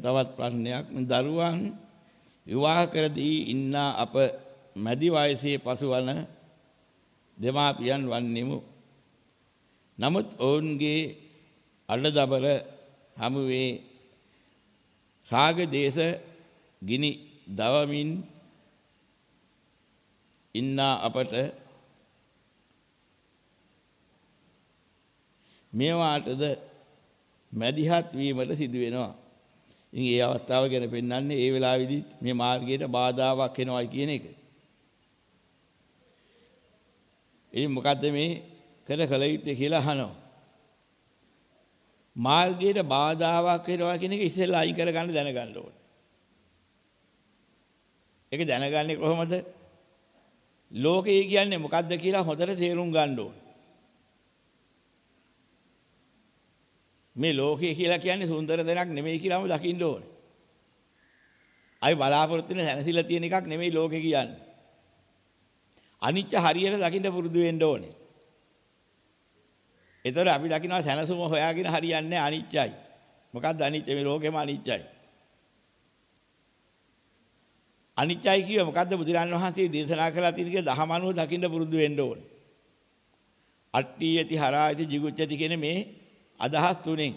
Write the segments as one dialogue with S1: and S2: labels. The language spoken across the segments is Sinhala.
S1: මේ තවත් ප්‍රශ්නයක් දරුවන් විවාහ කර දී ඉන්න අප මැදි වයසේ පසුවන දෙමාපියන් වන්නෙමු. නමුත් ඔවුන්ගේ අල්ලදබර හමුවේ රාග දේශ ගිනි දවමින් ඉන්න අපට මේවාටද මැදිහත් වීමට සිදු වෙනවා. ඉතින් ඒ අවස්ථාව ගැන පෙන්වන්නේ ඒ වෙලාවේදී මේ මාර්ගයට බාධාවක් වෙනවා කියන එක. ඉතින් මොකද්ද මේ කළ කල යුත්තේ කියලා අහනවා. මාර්ගයට බාධාවක් වෙනවා කියන එක ඉස්සෙල්ලා අයින් කරගන්න දැනගන්න ඕනේ. ඒක දැනගන්නේ කොහොමද? ලෝකය කියන්නේ මොකද්ද කියලා හොඳට තේරුම් ගන්න ඕනේ. මේ ලෝකය කියලා කියන්නේ සුන්දර දෙයක් නෙමෙයි කියලාම දකින්න ඕනේ. අයි බලාපොරොත්තු වෙන සැනසෙලා තියෙන එකක් නෙමෙයි ලෝකේ කියන්නේ. අනිත්‍ය හරියට දකින්න පුරුදු වෙන්න ඕනේ. ඒතර අපි දකිනවා සැනසුම හොයාගෙන හරියන්නේ අනිත්‍යයි. මොකද්ද අනිත්‍ය මේ ලෝකෙම අනිත්‍යයි. අනිත්‍යයි කියව මොකද්ද බුදුරන් වහන්සේ දේශනා කළා තියෙන කිය දහමනුව දකින්න පුරුදු වෙන්න ඕනේ. අට්ඨියති හරායති jigucchati කියන මේ අදහස් තුනෙන්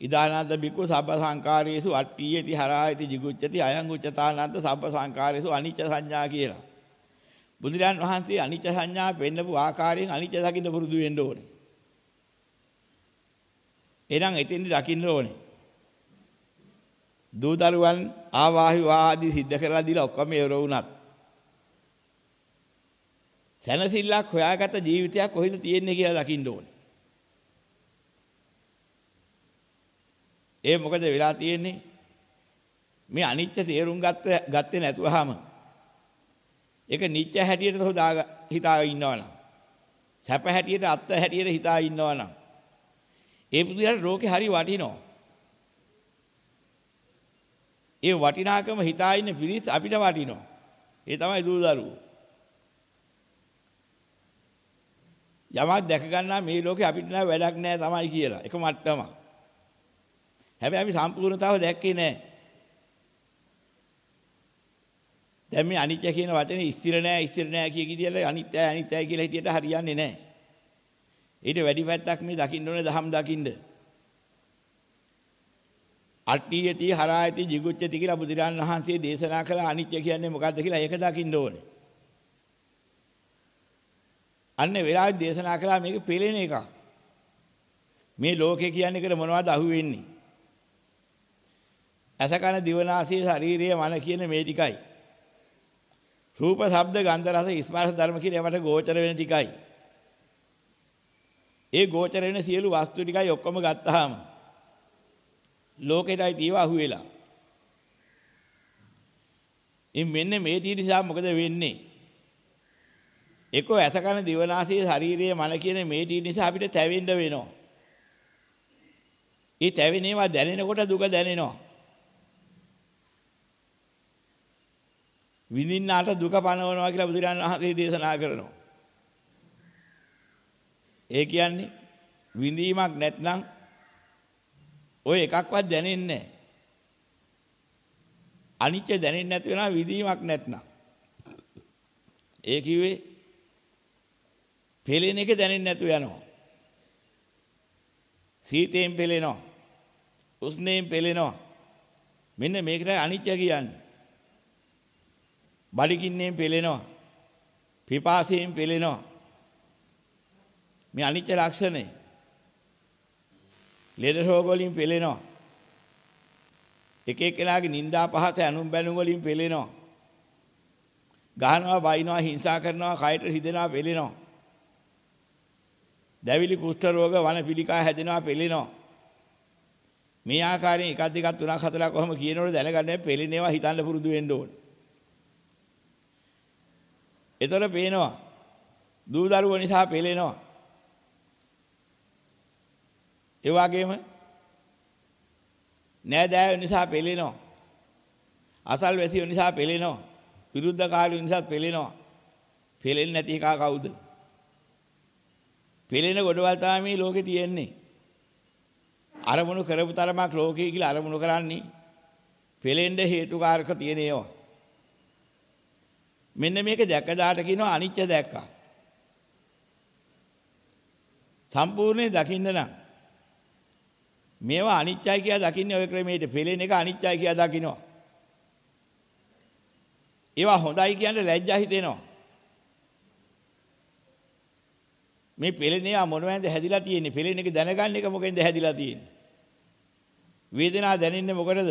S1: ඉදානන්ද බිකු සබ්බ සංකාරයේසු අට්ඨියති හරායති jigucchati අයං උච්චතානන්ද සබ්බ සංකාරයේසු අනිච්ච සංඥා කියලා. බුදුරන් වහන්සේ අනිච්ච සංඥා පෙන්නපු ආකාරයෙන් අනිච්ච දකින්න පුරුදු වෙන්න ඕනේ. එහෙනම් එතෙන්දි දකින්න ඕනේ. දූ දරුවන් ආවාහි වාදී සිද්ධ කරලා දීලා ඔක්කොම ඉවර වුණත් සැනසෙල්ලක් හොයාගත ජීවිතයක් කොහෙද තියෙන්නේ කියලා දකින්න ඕනේ. ඒ මොකද වෙලා තියෙන්නේ? මේ අනිත්‍ය තේරුම් ගත්ත ගත්තේ නැතුවහම ඒක නිත්‍ය හැටියට හොදා හිතා ඉන්නවනම් සැප හැටියට අත්ත හැටියට හිතා ඉන්නවනම් ඒ පුදුරට රෝගේ හරි වටිනවා. ඒ වටිනාකම හිතා ඉන්න පිරිස් අපිට වටිනවා. ඒ තමයි දූ දරුවෝ. යමක් දැක ගන්නා මේ ලෝකේ අපිට නෑ වැඩක් නෑ තමයි කියලා. එක මට්ටම. හැබැයි අපි සම්පූර්ණතාව දැක්කේ නෑ. දැන් මේ අනිත්‍ය කියන වචනේ ස්ථිර නෑ ස්ථිර නෑ කිය කිදියලා අනිත්‍යයි අනිත්‍යයි කියලා හිටියට හරියන්නේ නෑ. ඊට වැඩි පැත්තක් මේ දකින්න ඕනේ දහම් දකින්න. අට්ඨියති හරායති jigucchati කියලා බුදුරන් වහන්සේ දේශනා කළ අනිත්‍ය කියන්නේ මොකද්ද කියලා ඒක දකින්න ඕනේ. අන්න වෙලාවෙ දේශනා කළා මේක පෙළෙන එකක්. මේ ලෝකේ කියන්නේ කර මොනවද අහුවෙන්නේ? ඇස කන දිවනාසය ශරීරය මන කියන මේ ටිකයි. රූප, ශබ්ද, ගන්ධ, රස, ස්පර්ශ ධර්ම කියන ඒවට ගෝචර වෙන ටිකයි. ඒ ගෝචර වෙන සියලු වස්තු ටිකයි ඔක්කොම ගත්තාම ලෝකෙටයි තීව අහුවෙලා. ඉතින් මෙන්න මේ ටී නිසා මොකද වෙන්නේ? එකෝ ඇසකන දිවනාසයේ ශාරීරියේ මන කියන මේ ටී නිසා අපිට තැවෙන්න වෙනවා. ඒ තැවෙන ඒවා දැනෙනකොට දුක දැනෙනවා. විඳින්නාට දුක පනවනවා කියලා බුදුරජාණන් වහන්සේ දේශනා කරනවා. ඒ කියන්නේ විඳීමක් නැත්නම් ඔය එකක්වත් දැනෙන්නේ නැහැ. අනිත්‍ය දැනෙන්නේ නැති වෙනවා විඳීමක් නැත්නම්. ඒ කිව්වේ පෙළෙන එක දැනෙන්නේ නැතුව යනවා. සීතයෙන් පෙළෙනවා. උෂ්ණයෙන් පෙළෙනවා. මෙන්න මේකට අනිත්‍ය කියන්නේ. බඩගින්නෙන් පෙළෙනවා. පිපාසයෙන් පෙළෙනවා. මේ අනිත්‍ය ලක්ෂණය. ලෙඩ රෝග වලින් පෙළෙනවා. එක එක්කෙනාගේ නිന്ദා පහත අනුම් බැනුම් වලින් පෙළෙනවා. ගහනවා, බයිනවා, හිංසා කරනවා, කයට හිදෙනවා, පෙළෙනවා. දැවිලි කුෂ්ඨ රෝග වන පිළිකා හැදෙනවා, පෙළෙනවා. මේ ආකාරයෙන් එකක් දෙකක් තුනක් හතරක් කොහොම කියනවද දැනගන්න පෙළෙනේවා හිතන්න පුරුදු වෙන්න ඕනේ. ඒතර පේනවා. දූ දරුවෝ නිසා පෙළෙනවා. ඒ වගේම නෑදෑයෝ නිසා පෙළෙනවා. අසල්වැසියෝ නිසා පෙළෙනවා. විරුද්ධකාරයෝ නිසා පෙළෙනවා. පෙළෙන්නේ නැති එකා කවුද? පෙළෙන ගොඩවල් තමයි මේ ලෝකේ තියෙන්නේ. අරමුණු කරපු තරමක් ලෝකයේ කියලා අරමුණු කරන්නේ පෙලෙන්න හේතුකාරක තියෙන ඒවා. මෙන්න මේක දැක දාට කියනවා අනිත්‍ය දැක්කා. සම්පූර්ණයෙන් දකින්න නම් මේවා අනිත්‍යයි කියලා දකින්නේ ඔය ක්‍රමයට පෙලෙන එක අනිත්‍යයි කියලා දකින්නවා. ඒවා හොඳයි කියන්නේ ලැජ්ජා හිතෙනවා. මේ පෙලෙනවා මොනවැන්ද හැදිලා තියෙන්නේ? පෙලෙන එක දැනගන්න එක මොකෙන්ද හැදිලා තියෙන්නේ? වේදනාව දැනෙන්නේ මොකටද?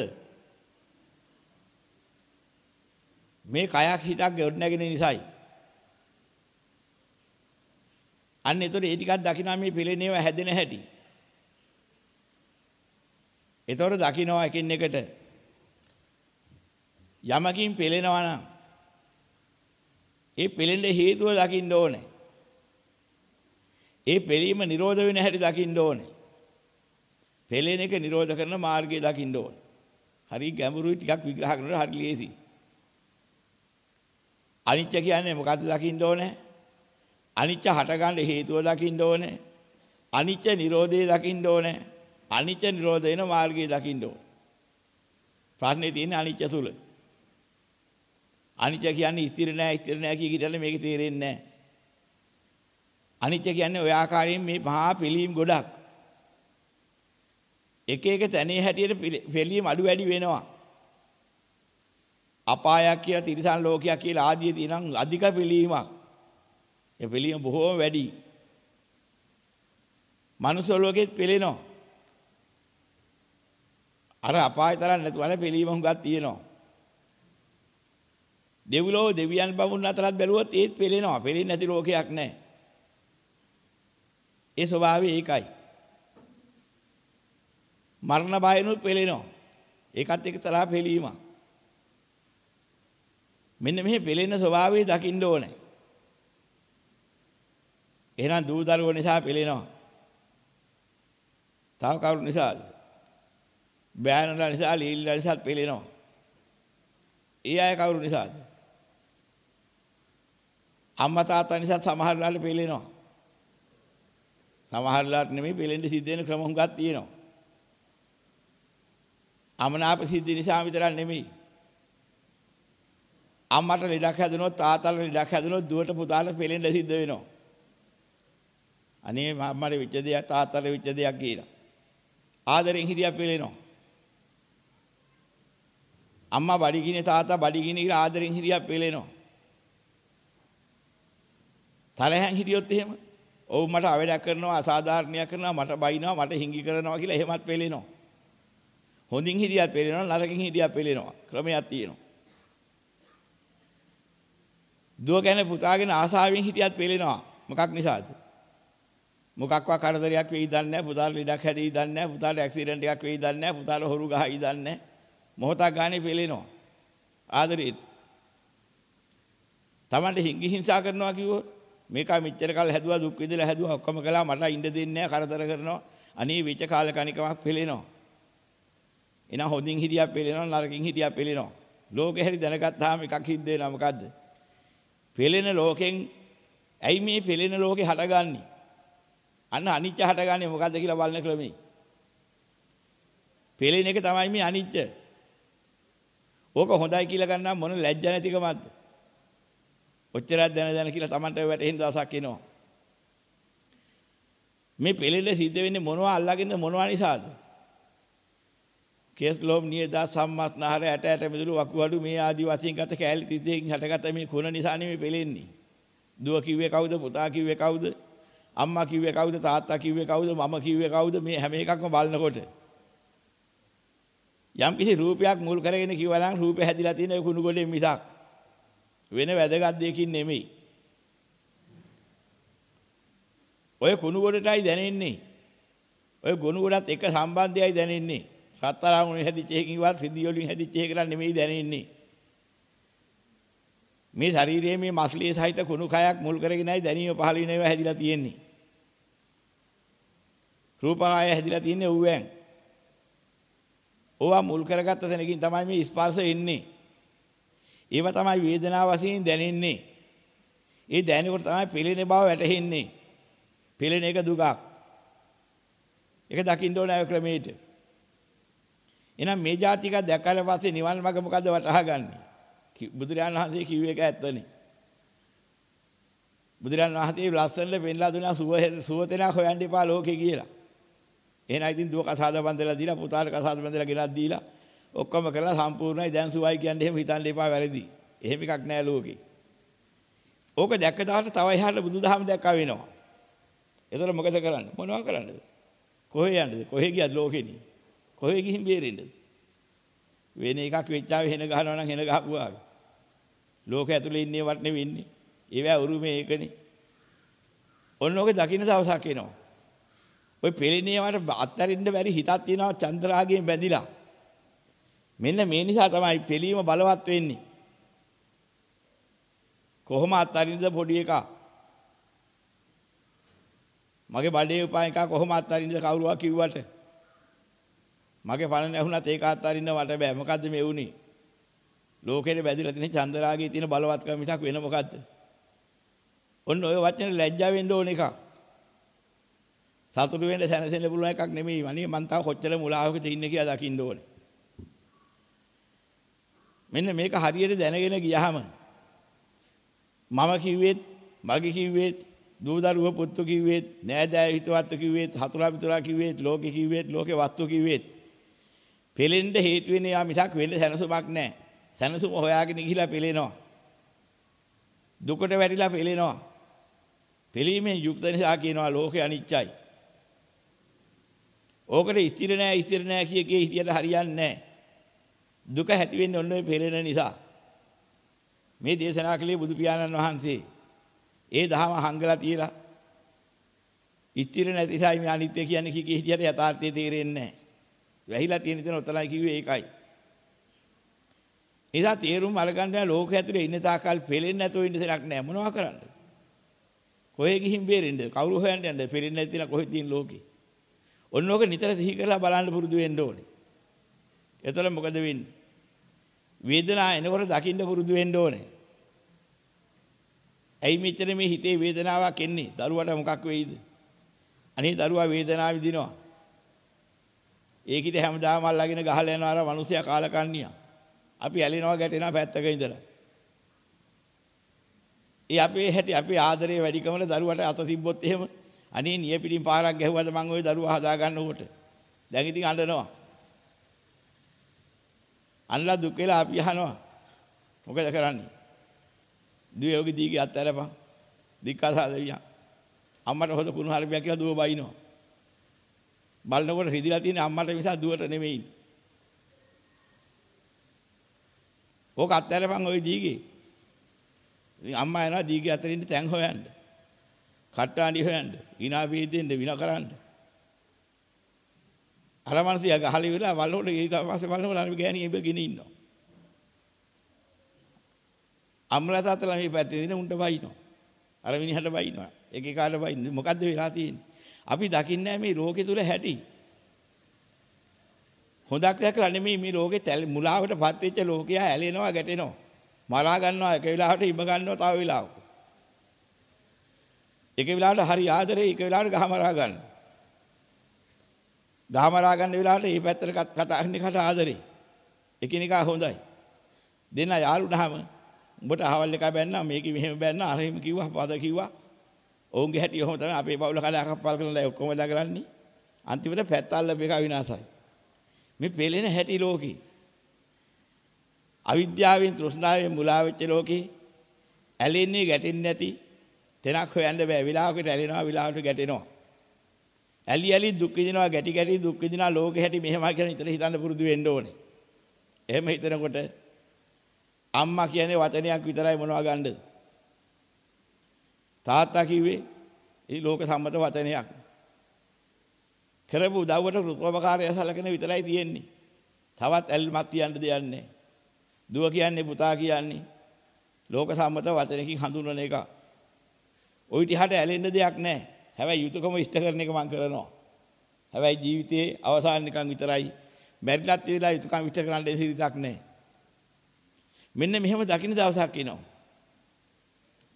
S1: මේ කයක් හිතක් ගොඩ නැගෙන නිසායි. අන්න ඒතර ඒ ටිකක් දකිනා මේ පිළිනේව හැදෙන හැටි. ඒතර දකින්නවා එකින් එකට. යමකින් පෙලෙනවා නම් ඒ පෙලෙන්න හේතුව දකින්න ඕනේ. ඒ පෙලීම නිරෝධ වෙන හැටි දකින්න ඕනේ. පෙලෙන එක නිරෝධ කරන මාර්ගය දකින්න ඕනේ. හරි ගැඹුරුයි ටිකක් විග්‍රහ කරනකොට හරි ලේසියි. අනිත්‍ය කියන්නේ මොකද්ද දකින්න ඕනේ? අනිත්‍ය හටගන්න හේතුව දකින්න ඕනේ. අනිත්‍ය නිරෝධය දකින්න ඕනේ. අනිත්‍ය නිරෝධ වෙන මාර්ගය දකින්න ඕනේ. ප්‍රශ්නේ තියෙන්නේ අනිත්‍ය තුල. අනිත්‍ය කියන්නේ ස්ථිර නෑ ස්ථිර නෑ කිය කියට මේක තේරෙන්නේ නෑ. අනිත්‍ය කියන්නේ ඔය ආකාරයෙන් මේ මහා පිළීම් ගොඩක්. එක එක තැනේ හැටියට පිළීම් අඩු වැඩි වෙනවා. අපායක් කියලා තිරිසන් ලෝකයක් කියලා ආදී තියෙනම් අධික පිළීමක්. ඒ පිළීම බොහෝම වැඩි. මනුස්ස ලෝකෙත් පෙළෙනවා. අර අපාය තරම් නැතුව අර පිළීම හුඟක් තියෙනවා. දෙවිලෝ දෙවියන් බමුණු අතරත් බැලුවොත් ඒත් පෙළෙනවා. පෙළෙන්නේ නැති ලෝකයක් නැහැ. ඒ ස්වභාවය ඒකයි. මරණ බයනුත් පෙළෙනවා. ඒකත් එක තරහ පෙළීමක්. මෙන්න මෙහි පෙළෙන ස්වභාවය දකින්න ඕනේ. එහෙනම් දූ දරුවෝ නිසා පෙළෙනවා. තව කවුරු නිසාද? බෑනලා නිසා ලීලිලා නිසා පෙළෙනවා. ඒ අය කවුරු නිසාද? අම්මා තාත්තා නිසා සමහර වෙලාවට පෙළෙනවා. සමහර වෙලාවට නෙමෙයි පෙළෙන්න සිද්ධ වෙන ක්‍රම හුඟක් තියෙනවා. අමනාප සිද්ධ නිසා විතරක් නෙමෙයි. අම්මට ලෙඩක් හැදුනොත් තාත්තට ලෙඩක් හැදුනොත් දුවට පුතාට පෙලෙන්න සිද්ධ වෙනවා. අනේ අම්මට විච්ච දෙයක් තාත්තට විච්ච දෙයක් කියලා. ආදරෙන් හිටියා පෙලෙනවා. අම්මා බඩගිනේ තාත්තා බඩගිනේ කියලා ආදරෙන් හිටියා පෙලෙනවා. තරහෙන් හිටියොත් එහෙම ඔව් මට අවඩක් කරනවා අසාධාරණයක් කරනවා මට බයිනවා මට හිඟි කරනවා කියලා එහෙමත් පෙලෙනවා. හොඳින් හිටියත් පෙලෙනවා නරකින් හිටියත් පෙලෙනවා. ක්‍රමයක් තියෙනවා. දුව ගැන පුතාගෙන ආසාවෙන් හිටියත් පෙලෙනවා. මොකක් නිසාද? මොකක්වා කරදරයක් වෙයි දන්නේ නැහැ. පුතාට ලෙඩක් හැදෙයි දන්නේ නැහැ. පුතාට ඇක්සිඩන්ට් එකක් වෙයි දන්නේ නැහැ. පුතාට හොරු ගහයි දන්නේ නැහැ. මොහොතක් ගානේ පෙලෙනවා. ආදරේ. Tamante හිඟි හිංසා කරනවා කිව්වොත් මේක මෙච්චර කාල හැදුවා දුක් විඳලා හැදුවා ඔක්කොම කළා මට ඉන්න දෙන්නේ නැහැ කරදර කරනවා. අනේ විච කාල කණිකමක් පෙලෙනවා. එනවා හොඳින් හිටියක් පෙලෙනවා නරකින් හිටියක් පෙලෙනවා. ලෝකෙ හැරි දැනගත්තාම එකක් හිද්ද වෙනවා මොකද්ද? පෙළෙන ලෝකෙන් ඇයි මේ පෙළෙන ලෝකේ හටගන්නේ? අන්න අනිත්‍ය හටගන්නේ මොකද්ද කියලා බලන ක්‍රමෙයි. පෙළෙන එක තමයි මේ අනිත්‍ය. ඕක හොඳයි කියලා ගන්නම් මොන ලැජ්ජ නැතිකමක්ද? ඔච්චරක් දැන දැන කියලා Tamanට වැටෙන දවසක් එනවා. මේ පෙළෙන්න සිද්ධ වෙන්නේ මොනවා අල්ලාගෙනද මොනවා නිසාද? කේස්ලෝම් නියදා සම්මස්නහර ඇට ඇට මිදුළු වකුගඩු මේ ආදි වශයෙන් ගත කෑලි 32කින් හටගත්ත මේ කුණ නිසා නෙමෙයි පෙලෙන්නේ. දුව කිව්වේ කවුද? පුතා කිව්වේ කවුද? අම්මා කිව්වේ කවුද? තාත්තා කිව්වේ කවුද? මම කිව්වේ කවුද? මේ හැම එකක්ම බලනකොට යම් කිසි රූපයක් මුල් කරගෙන කිව්වනම් රූපේ හැදිලා තියෙන ඒ කුණු ගොඩේ මිසක් වෙන වැදගත් දෙයකින් නෙමෙයි. ඔය කුණු ගොඩටයි දැනෙන්නේ. ඔය ගොනු ගොඩත් එක සම්බන්ධයයි දැනෙන්නේ. රත්තරන් හැදිච්ච එකකින්වත් රිදි වලින් හැදිච්ච එකකට නෙමෙයි දැනෙන්නේ. මේ ශරීරයේ මේ මස්ලියේ සහිත කුණු කයක් මුල් කරගෙනයි දැනීම පහළ වෙන ඒවා හැදිලා තියෙන්නේ. රූපාය හැදිලා තියෙන්නේ ඌවෙන්. ඕවා මුල් කරගත්ත තැනකින් තමයි මේ ස්පර්ශ එන්නේ. ඒව තමයි වේදනාව වශයෙන් දැනෙන්නේ. ඒ දැනෙනකොට තමයි පෙළෙන බව වැටහෙන්නේ. පෙළෙන එක දුකක්. ඒක දකින්න ඕනේ ක්‍රමයට. එහෙනම් මේ જાතික දැකලා පස්සේ නිවන් මඟ මොකද්ද වටහා ගන්නෙ? බුදුරජාණන් වහන්සේ කිව්ව එක ඇත්තනේ. බුදුරජාණන් වහන්සේ ලස්සනට පෙන්ලා දුන්නා සුව සුවතෙනා හොයන්න එපා ලෝකේ කියලා. එහෙනම් ඉතින් දුව කසාද බඳලා දීලා පුතාට කසාද බඳලා ගෙනත් දීලා ඔක්කොම කරලා සම්පූර්ණයි දැන් සුවයි කියන්නේ එහෙම හිතන්න එපා වැරදි. එහෙම එකක් නෑ ලෝකේ. ඕක දැක්ක දාට තව එහාට බුදුදහම දැක්කා වෙනවා. එතකොට මොකද කරන්නේ? මොනවා කරන්නද? කොහේ යන්නද? කොහේ ගියද ලෝකෙනි? කොහේ ගිහින් බේරෙන්නද? වෙන එකක් වෙච්චාව වෙන ගහනවා නම් වෙන ගහපුවා. ලෝකෙ ඇතුලේ ඉන්නේ වට නෙවෙයි ඉන්නේ. ඒවැ උරුමේ ඒකනේ. ඔන්න ඔක දකින්න දවසක් එනවා. ඔය පෙළිනේවට අත්තරින්න බැරි හිතක් තියෙනවා චන්ද්‍රාගයෙන් බැඳිලා. මෙන්න මේ නිසා තමයි පෙළීම බලවත් වෙන්නේ. කොහොම අත්තරින්ද පොඩි එකා? මගේ බඩේ උපා එකා කොහොම අත්තරින්ද කවුරුවා කිව්වට? මගේ පණ නැහුණත් ඒක අත්තරින්න මට බෑ. මොකද්ද මේ වුනේ? ලෝකෙට බැඳිලා තියෙන චන්ද්‍රාගයේ තියෙන බලවත්කම මිසක් වෙන මොකද්ද? ඔන්න ඔය වචනේ ලැජ්ජා වෙන්න ඕන එකක්. සතුටු වෙන්න සැනසෙන්න පුළුවන් එකක් නෙමෙයි. අනේ මං තාම කොච්චර මුලාවකද ඉන්නේ කියලා දකින්න ඕනේ. මෙන්න මේක හරියට දැනගෙන ගියාම මම කිව්වෙත් මගේ කිව්වෙත් දූ දරුව පුතු කිව්වෙත් නෑදෑ හිතවත් කිව්වෙත් හතුරා පිටුරා කිව්වෙත් ලෝකෙ කිව්වෙත් ලෝකේ වස්තු කිව්වෙත් පෙලෙන්න හේතු වෙන යා මිසක් වෙන්න සැනසුමක් නෑ සැනසුම හොයාගෙන ගිහිලා පෙලෙනවා දුකට වැටිලා පෙලෙනවා පිළීමෙන් යුක්ත නිසා කියනවා ලෝකේ අනිච්චයි. ඕකට ස්ථිර නෑ ස්ථිර නෑ කිය කී හිතියට හරියන්නේ නෑ. දුක ඇති වෙන්නේ ඔන්න ඔය පෙරෙන නිසා. මේ දේශනා කළේ බුදු පියාණන් වහන්සේ. ඒ දහම හංගලා තියලා ස්ථිර නැති නිසායි මේ අනිත්‍ය කියන්නේ කී කී හිතියට යථාර්ථය තේරෙන්නේ නෑ. වැහිලා තියෙන තැන උතනයි කිව්වේ ඒකයි. එදා තේරුම් අරගන්න ලෝකයේ ඇතුලේ ඉන්න තාකල් පෙලෙන්නේ නැතුව ඉන්න දෙයක් නෑ මොනවා කරන්නද? කොහෙ ගිහින් බේරෙන්නද? කවුරු හොයන්න යන්නද? පෙරෙන්නේ නැති තියලා කොහෙද තියෙන ලෝකේ? ඔන්න ඕක නිතර සිහි කරලා බලන්න පුරුදු වෙන්න ඕනේ. එතකොට මොකද වෙන්නේ? වේදනාව එනකොට දකින්න පුරුදු වෙන්න ඕනේ. ඇයි මෙච්චර මේ හිතේ වේදනාවක් එන්නේ? දරුවට මොකක් වෙයිද? අනේ දරුවා වේදනාව විඳිනවා. ඒකිට හැමදාම අල්ලගෙන ගහලා යනවා අර මිනිස්සයා කාලකන්ණියා. අපි ඇලෙනවා ගැටෙනවා පැත්තක ඉඳලා. ඒ අපේ හැටි අපේ ආදරේ වැඩිකමල දරුවට අත තිබ්බොත් එහෙම අනේ නියපිටින් පාරක් ගැහුවද මං ওই දරුවා හදා ගන්නකොට දැන් ඉතින් අඬනවා අන්නලා දුක් වෙලා අපි අහනවා. මොකද කරන්නේ? දුවේ යෝගි දීගේ අත්හැරපන්. දික්කසා දෙවියන් අම්මට හොද කුණු හරියක් කියලා දුව බයිනවා. බලනකොට රිදිලා තියෙන අම්මට මිස දුවට නෙමෙයි. ඕක අත්හැරපන් ওই දීගේ. ඉතින් අම්මා යනවා දීගේ අතරින් තැන් හොයන්න. කට්ටාණි හොයන්න. විනා වේදෙන්න විනා කරන්න. අර මනසියා ගහලි වෙලා වල්ලෝට ඊට පස්සේ බලනකොට අර ගෑණි ඉබගෙන ඉන්නවා. අම්මලා තාත්තලා මේ පැත්තේ දින උන්ට බයිනවා. අර මිනිහට බයිනවා. එක එකාට බයින්නේ. මොකද්ද වෙලා තියෙන්නේ? අපි දකින්නේ මේ ලෝකෙ තුල හැටි. හොඳක් දැකලා නෙමෙයි මේ ලෝකේ මුලාවටපත් වෙච්ච ලෝකයා ඇලෙනවා ගැටෙනවා. මරා ගන්නවා එක වෙලාවකට ඉම ගන්නවා තව වෙලාවක. එක වෙලාවකට හරි ආදරේ එක වෙලාවකට ගහ මරා ගන්නවා. ගහ මරා ගන්න වෙලාවට මේ පැත්තට කතා කරන එකට ආදරේ. එකිනෙකා හොඳයි. දෙන්න යාළුනහම උඹට අහවල් එක බැන්නා මේක මෙහෙම බැන්නා අර එහෙම කිව්වා පද කිව්වා. ඔවුන්ගේ හැටි ඔහොම තමයි අපේ පවුල කඩා කප්පල් කරලා ඔක්කොම දා කරන්නේ. අන්තිමට පැත්තල්ල මේක විනාසයි. මේ පෙළෙන හැටි ලෝකේ අවිද්‍යාවෙන් තෘෂ්ණාවෙන් මුලා වෙච්ච ලෝකේ ඇලෙන්නේ ගැටෙන්නේ නැති තැනක් හොයන්න බෑ. විලාවකට ඇලෙනවා විලාවකට ගැටෙනවා. ඇලි ඇලි දුක් විඳිනවා ගැටි ගැටි දුක් විඳිනවා ලෝකෙ හැටි මෙහෙමයි කියලා හිතලා හිතන්න පුරුදු වෙන්න ඕනේ. එහෙම හිතනකොට අම්මා කියන්නේ වචනයක් විතරයි මොනවා ගන්නද? තාත්තා කිව්වේ ඒ ලෝක සම්මත වචනයක්. කරපු උදව්වට කෘතෝපකාරය සැලකෙන විතරයි තියෙන්නේ. තවත් ඇල්මක් තියන්න දෙයක් නැහැ. දුව කියන්නේ පුතා කියන්නේ ලෝක සම්මත වචනකින් හඳුන්වන එක. ওই ටිහට ඇලෙන්න දෙයක් නැහැ. හැබැයි යුතුයකම ඉෂ්ට කරන එක මම කරනවා. හැබැයි ජීවිතයේ අවසාන නිකන් විතරයි. මැරිලත් වෙලා යුතුයකම් ඉෂ්ට කරන්න දෙසිරිතක් නැහැ. මෙන්න මෙහෙම දකින්න දවසක් එනවා.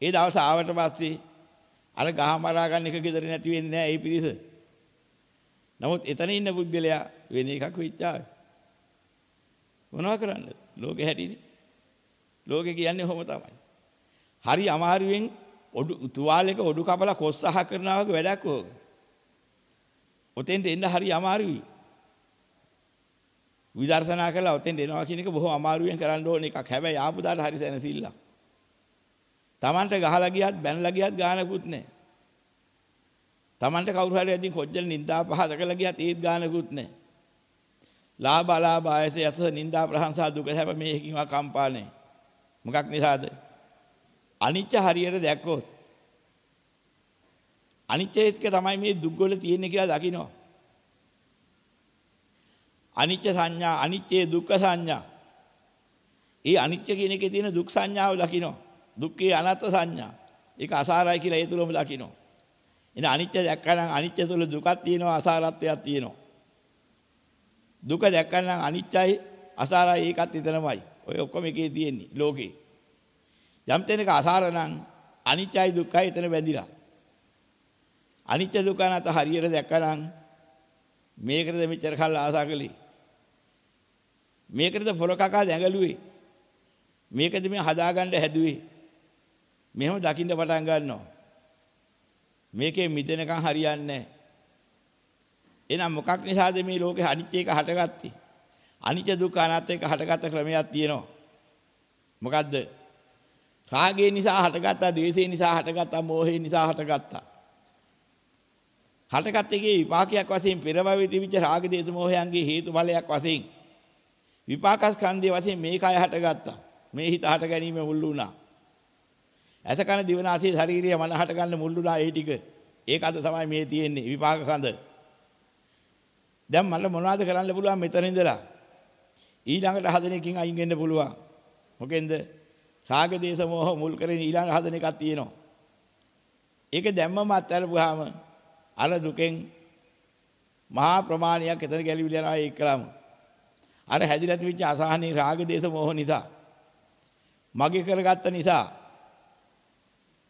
S1: ඒ දවස ආවට පස්සේ අර ගහ මරා ගන්න එක gedare නැති වෙන්නේ නැහැ ඒ පිරිස. නමුත් එතන ඉන්න පුද්ගලයා වෙන එකක් වෙච්චාවේ. මොනව කරන්නද? ලෝකේ හැටිනේ. ලෝකේ කියන්නේ ඔහොම තමයි. හරි අමාරුවෙන් ඔඩු තුවාලයක ඔඩු කපලා කොස්සහ කරනවා වගේ වැඩක් ඕක. ඔතෙන්ට එන්න හරි අමාරුයි. විදර්ශනා කළා ඔතෙන්ට එනවා කියන එක බොහොම අමාරුවෙන් කරන්න ඕන එකක්. හැබැයි ආපු දාට හරි සැනසilla. Tamanට ගහලා ගියත් බැනලා ගියත් ගානකුත් නැහැ. Tamanට කවුරු හරි ඇදින් කොච්චර නින්දා පහද කළා ගියත් ඒත් ගානකුත් නැහැ. ලාභ අලාභ ආයස යස නින්දා ප්‍රශංසා දුක හැබ මේකින්වා කම්පානේ. මොකක් නිසාද? අනිච්ච හරියට දැක්කොත් අනිච්ච එක තමයි මේ දුක් වල තියෙන්නේ කියලා දකිනවා. අනිච්ච සංඥා අනිච්චේ දුක්ඛ සංඥා. ඒ අනිච්ච කියන එකේ තියෙන දුක් සංඥාව දකිනවා. දුක්ඛේ අනාත්ම සංඥා. ඒක අසාරයි කියලා ඒ තුලම දකිනවා. එන අනිච්ච දැක්කනම් අනිච්ච තුල දුකක් තියෙනවා අසාරත්වයක් තියෙනවා. දුක දැක්කනම් අනිච්චයි අසාරයි ඒකත් එතනමයි. ඔය ඔක්කොම එකේ තියෙන්නේ ලෝකේ. යම් තැනක අසාර නම් අනිච්චයි දුක්ඛයි එතන බැඳිලා. අනිච්ච දුක්ඛ නැත හරියට දැක්කනම් මේකද මෙච්චර කල් ආසා කළේ. මේකද පොර කකා දැඟලුවේ. මේකද මේ හදාගන්න හැදුවේ. මෙහෙම දකින්න පටන් ගන්නවා. මේකේ මිදෙනකන් හරියන්නේ නැහැ. එහෙනම් මොකක් නිසාද මේ ලෝකේ අනිත්‍ය එක හටගත්තේ? අනිත්‍ය දුක්ඛ අනාත්ම එක හටගත්ත ක්‍රමයක් තියෙනවා. මොකද්ද? රාගය නිසා හටගත්තා, ද්වේෂය නිසා හටගත්තා, මෝහය නිසා හටගත්තා. හටගත් එකේ විපාකයක් වශයෙන් පෙර භවයේ තිබිච්ච රාග දේශ මොහයන්ගේ හේතු ඵලයක් වශයෙන් විපාකස්කන්ධය වශයෙන් මේ කය හටගත්තා. මේ හිත හට ගැනීම මුල් වුණා. ඇස කන දිවනාසය ශාරීරිය මන හට ගන්න මුල් වුණා ඒ ටික. ඒක අද තමයි මේ තියෙන්නේ විපාක කඳ. දැන් මට මොනවද කරන්න පුළුවන් මෙතන ඉඳලා? ඊළඟට හදන එකකින් අයින් වෙන්න පුළුවන්. මොකෙන්ද? රාග දේශ මොහ මුල් කරගෙන ඊළඟ හදන එකක් තියෙනවා. ඒක දැම්මම අත්හැරපුවාම අර දුකෙන් මහා ප්‍රමාණයක් එතන ගැලවිලා යනවා ඒකලම. අර හැදිලා තිබිච්ච අසහනේ රාග දේශ මොහ නිසා මගේ කරගත්ත නිසා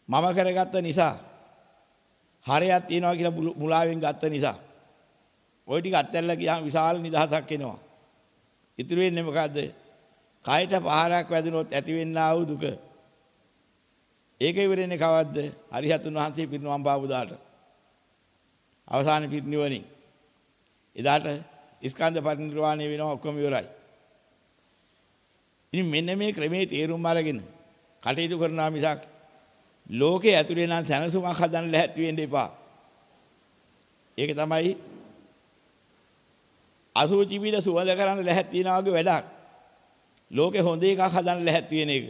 S1: මම කරගත්ත නිසා හරයක් තියනවා කියලා මුලාවෙන් ගත්ත නිසා ওই ටික අත්හැරලා ගියාම විශාල නිදහසක් එනවා. ඉතුරු වෙන්නේ මොකද්ද? කයට පහරක් වැදුනොත් ඇතිවෙන්නා වූ දුක. ඒක ඉවරෙන්නේ කවද්ද? හරිහතුන් වහන්සේ පිරිනුවම් පාපු දාට. අවසාන පිරිනිවනින්. එදාට ස්කන්ධ පරිනිර්වාණය වෙනවා ඔක්කොම ඉවරයි. ඉතින් මෙන්න මේ ක්‍රමේ තේරුම් අරගෙන කටයුතු කරනවා මිසක් ලෝකේ ඇතුලේ නම් සැනසුමක් හදන්න ලැහැත්ති වෙන්න එපා. ඒක තමයි අසුචි පිළ සුවඳ කරන්න ලැහැත්ති වෙනා වගේ වැඩක්. ලෝකේ හොඳ එකක් හදන්න ලැහැත්ති වෙන එක.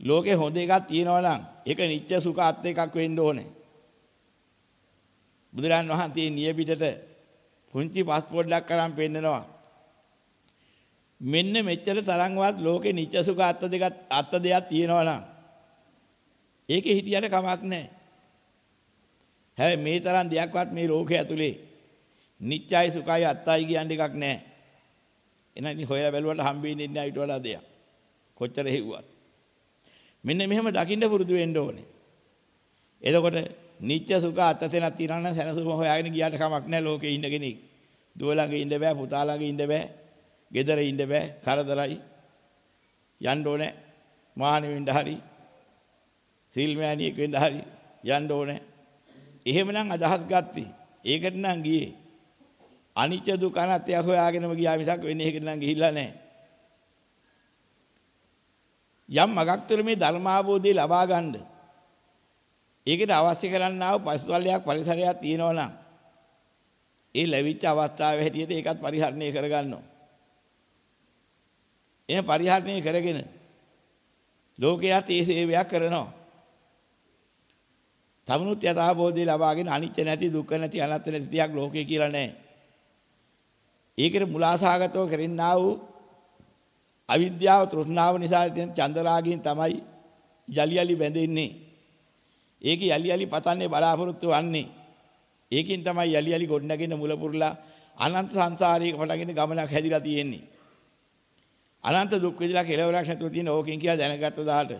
S1: ලෝකේ හොඳ එකක් තියෙනවා නම් ඒක නිත්‍ය සුඛ අත් එකක් වෙන්න ඕනේ. බුදුරන් වහන්සේ නිය පිටට පුංචි પાස්පෝර්ට් එකක් අරන් පෙන්නනවා. මෙන්න මෙච්චර තරම්වත් ලෝකේ නිත්‍ය සුඛ අත් දෙකක් අත් දෙයක් තියෙනවා නම් ඒකේ හිටියට කමක් නැහැ. හැබැයි මේ තරම් දෙයක්වත් මේ ලෝකයේ ඇතුලේ නිත්‍යයි සුඛයි අත්තයි කියන එකක් නැහැ. එහෙනම් ඉතින් හොයලා බැලුවට හම්බෙන්නේ නැහැ ඊට වඩා දෙයක්. කොච්චර හෙව්වත්. මෙන්න මෙහෙම දකින්න පුරුදු වෙන්න ඕනේ. එතකොට නිත්‍ය සුඛ අත්තසෙනක් තියනවා නම් සැනසුම හොයාගෙන ගියාට කමක් නැහැ ලෝකේ ඉන්න කෙනෙක්. දුව ළඟ ඉන්න බෑ, පුතා ළඟ ඉන්න බෑ, ගෙදර ඉන්න බෑ, කරදරයි. යන්න ඕනේ. මානෙ වෙන්න හරි. සිල්මෑණියෙක් වෙන්න හරි යන්න ඕනේ. එහෙමනම් අදහස් ගත්තී. ඒකට නම් ගියේ. අනිත්‍ය දුක අනාත්‍ය හොයාගෙනම ගියා මිසක් වෙන්නේ ඒකට නම් ගිහිල්ලා නැහැ. යම් මගක් තුළ මේ ධර්මාභෝධය ලබා ගන්න. ඒකට අවශ්‍ය කරන්නා වූ පසුතලයක් පරිසරයක් තියෙනවා නම් ඒ ලැබිච්ච අවස්ථාවේ හැටියට ඒකත් පරිහරණය කරගන්නවා. එහෙනම් පරිහරණය කරගෙන ලෝකයට ඒ සේවයක් කරනවා. තමුණුත් යථාබෝධය ලබාගෙන අනිත්‍ය නැති දුක්ඛ නැති අනාත්ම නැති තියක් ලෝකේ කියලා නැහැ. ඒකට මුලාසහගතව කරන්නා වූ අවිද්‍යාව තෘෂ්ණාව නිසා තියෙන චන්දරාගයෙන් තමයි යලි යලි බැඳෙන්නේ. ඒක යලි යලි පතන්නේ බලාපොරොත්තු වන්නේ. ඒකින් තමයි යලි යලි ගොඩනගෙන මුල පුරලා අනන්ත සංසාරයක පටගෙන ගමනක් හැදිලා තියෙන්නේ. අනන්ත දුක් විඳලා කෙලවරක් නැතුව තියෙන ඕකෙන් කියලා දැනගත්ත දාට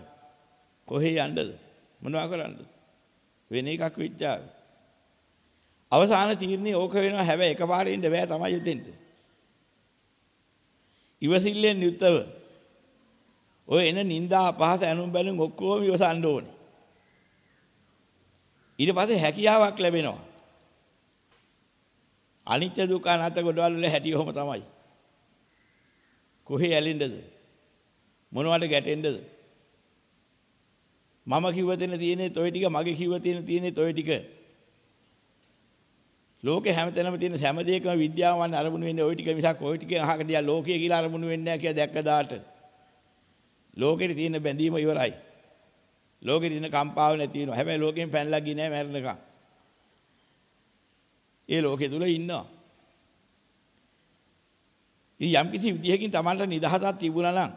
S1: කොහේ යන්නද? මොනවා කරන්නද? වෙන එකක් විචාර. අවසාන තීරණේ ඕක වෙනවා හැබැයි එකපාරේ ඉන්න බෑ තමයි උතෙන්ට. ඉවසිල්ලෙන් යුක්තව ඔය එන නිന്ദා අපහාස ඇනුම් බැනුම් ඔක්කොම ඉවසන්න ඕනේ. ඊට පස්සේ හැකියාවක් ලැබෙනවා. අනිත්‍ය දුක්ඛ අනාත්ම ගොඩවල් වල හැටි ඔහොම තමයි. කොහේ ඇලින්නද? මොනවට ගැටෙන්නද? මම කිව්ව තැන තියෙන්නේ toy ටික මගේ කිව්ව තැන තියෙන්නේ toy ටික. ලෝකේ හැමතැනම තියෙන හැම දෙයකම විද්‍යාවන් අරමුණු වෙන්නේ ওই ටික මිසක් ওই ටික අහක දිහා ලෝකයේ කියලා අරමුණු වෙන්නේ නැහැ කියලා දැක්ක දාට. ලෝකෙට තියෙන බැඳීම ඉවරයි. ලෝකෙට තියෙන කම්පාව නැති වෙනවා. හැබැයි ලෝකෙන් පැනලා ගියේ නැහැ මැරෙනකම්. ඒ ලෝකෙ තුල ඉන්නවා. ඉතින් යම් කිසි විදිහකින් Tamanට නිදහසක් තිබුණා නම්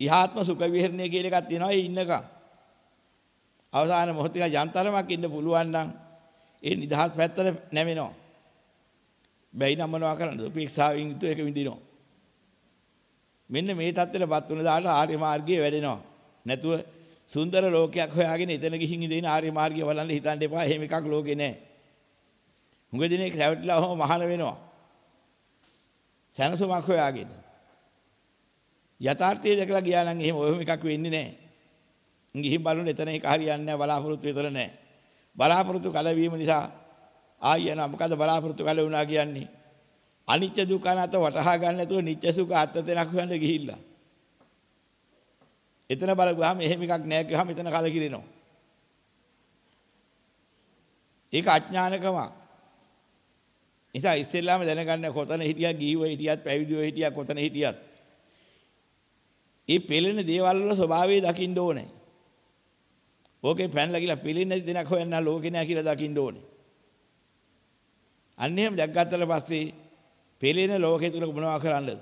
S1: ඉහාත්ම සුඛ විහරණය කියලා එකක් තියෙනවා ඒ ඉන්නකම්. අවසාන මොහොතේ යන්තරමක් ඉන්න පුළුවන් නම් ඒ නිදහස් පැත්තට නැවෙනවා. බැයි නම් මොනවා කරන්නද? උපේක්ෂාවෙන් යුතුව ඒක විඳිනවා. මෙන්න මේ தත්ත්වෙටපත් වුණ දාට ආර්ය මාර්ගයේ වැඩෙනවා. නැතුව සුන්දර ලෝකයක් හොයාගෙන එතන ගිහින් ඉඳින ආර්ය මාර්ගය බලන්න හිතන්න එපා. එහෙම එකක් ලෝකේ නැහැ. හුඟ දිනේ රැවටිලා ඔහොම මහාන වෙනවා. සැනසුමක් හොයාගෙන. යථාර්ථය දැකලා ගියා නම් එහෙම ඔයම එකක් වෙන්නේ නැහැ. ගිහින් බලන්න එතන ඒක හරියන්නේ නැහැ බලාපොරොත්තු විතර නැහැ. බලාපොරොත්තු කලවීම නිසා ආයෙන මොකද බලාපොරොත්තු කල වුණා කියන්නේ? අනිත්‍ය දුක්ඛ අනාත්ම වටහා ගන්න නැතුව නිත්‍ය සුඛ අත්ත දෙනක් හොයන්න ගිහිල්ලා. එතන බලගුවාම එහෙම එකක් නැහැ කියහම එතන කලකිරෙනවා. ඒක අඥානකමක්. නිසා ඉස්සෙල්ලාම දැනගන්න කොතන හිටියත් ගිහිව හිටියත් පැවිදිව හිටියත් කොතන හිටියත් මේ පෙළෙන දේවල් වල ස්වභාවය දකින්න ඕනේ. ඕකේ පැනලා ගිලා පිළින් නැති දෙයක් හොයන්න ලෝකේ නෑ කියලා දකින්න ඕනේ. අන්න එහෙම දැක්ගත්තට පස්සේ පෙළෙන ලෝකේ තුල මොනවා කරන්නද?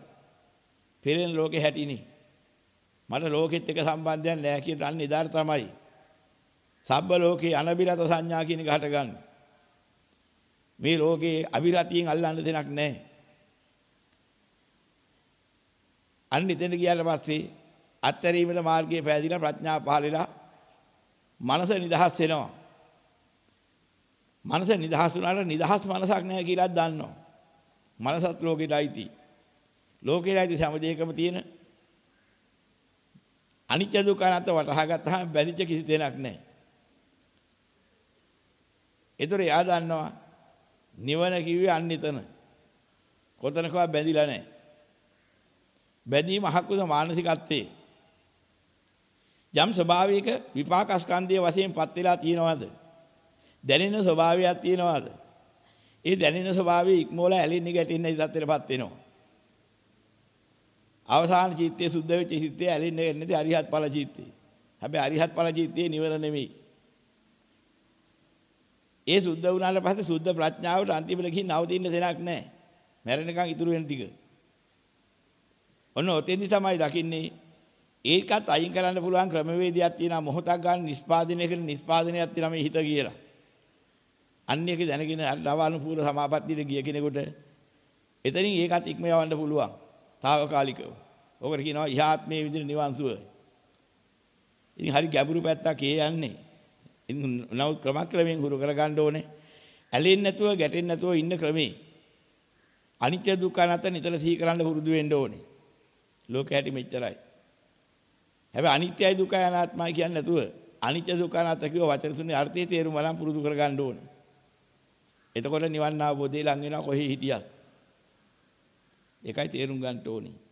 S1: පෙළෙන ලෝකේ හැටිනේ. මට ලෝකෙත් එක්ක සම්බන්ධයක් නෑ කියන අන්න ඉදාර තමයි. සබ්බ ලෝකේ අනබිරත සංඥා කියන එක හට ගන්න. මේ ලෝකේ අවිරතියෙන් අල්ලන්න දෙයක් නැහැ. අන්න ඉතින් ගියාට පස්සේ අත්තරීමේ මාර්ගයේ පෑදිලා ප්‍රඥා පහලලා මනස නිදහස් වෙනවා. මනස නිදහස් වුණාට නිදහස් මනසක් නැහැ කියලා දන්නවා. මනසත් ලෝකෙට අයිති. ලෝකෙට අයිති සමදේකම තියෙන අනිත්‍ය දුක්ඛ අනාත්ම වටහා ගත්තාම බැඳිච්ච කිසි දෙයක් නැහැ. ඒතර එයා දන්නවා නිවන කිව්වේ අන්න එතන. කොතනකවත් බැඳිලා නැහැ. බැඳීම අහකුද මානසිකත්වයේ යම් ස්වභාවයක විපාක ස්කන්ධය වශයෙන්පත් වෙලා තියෙනවද? දැනෙන ස්වභාවයක් තියෙනවද? ඒ දැනෙන ස්වභාවය ඉක්මෝල ඇලෙන්නේ ගැටෙන්නේ ඉදත්තරපත් වෙනවා. අවසාන චිත්තයේ සුද්ධ වෙච්ච චිත්තයේ ඇලෙන්නේ නැති අරිහත් ඵල චිත්තේ. හැබැයි අරිහත් ඵල චිත්තේ නිවන නෙමෙයි. ඒ සුද්ධ වුණාට පස්සේ සුද්ධ ප්‍රඥාවට අන්තිමට ගිහින් නවතින්න දෙයක් නැහැ. මැරෙනකන් ඉතුරු වෙන ටික. ඔන්න ඔතෙන්දි තමයි දකින්නේ ඒකත් අයින් කරන්න පුළුවන් ක්‍රමවේදයක් තියෙනවා මොහොතක් ගන්න නිස්පාදනය කරන නිස්පාදනයක් තියෙනවා මේ හිත කියලා. අන්න එක දැනගෙන රවානුපූර්ව සමාපත්තියට ගිය කෙනෙකුට එතනින් ඒකත් ඉක්ම යවන්න පුළුවන්. తాවකාලිකව. ඔකට කියනවා ඉහාත්මයේ විදිහට නිවන් සුව. ඉතින් හරි ගැඹුරු පැත්තක් ඒ යන්නේ. ඉතින් නමුත් ක්‍රමක්‍රමයෙන් හුරු කරගන්න ඕනේ. ඇලෙන්නේ නැතුව ගැටෙන්නේ නැතුව ඉන්න ක්‍රමේ. අනිත්‍ය දුක්ඛ නැත නිතර සිහි කරන්න පුරුදු වෙන්න ඕනේ. ලෝකයට මෙච්චරයි. හැබැයි අනිත්‍යයි දුකයි අනාත්මයි කියන්නේ නැතුව අනිත්‍ය දුක අනාත්ම කියව වචන තුනේ අර්ථයේ තේරුම බලන් පුරුදු කරගන්න ඕනේ. එතකොට නිවන් අවබෝධය ලඟ වෙනවා කොහේ හිටියත්. ඒකයි තේරුම් ගන්න ඕනේ.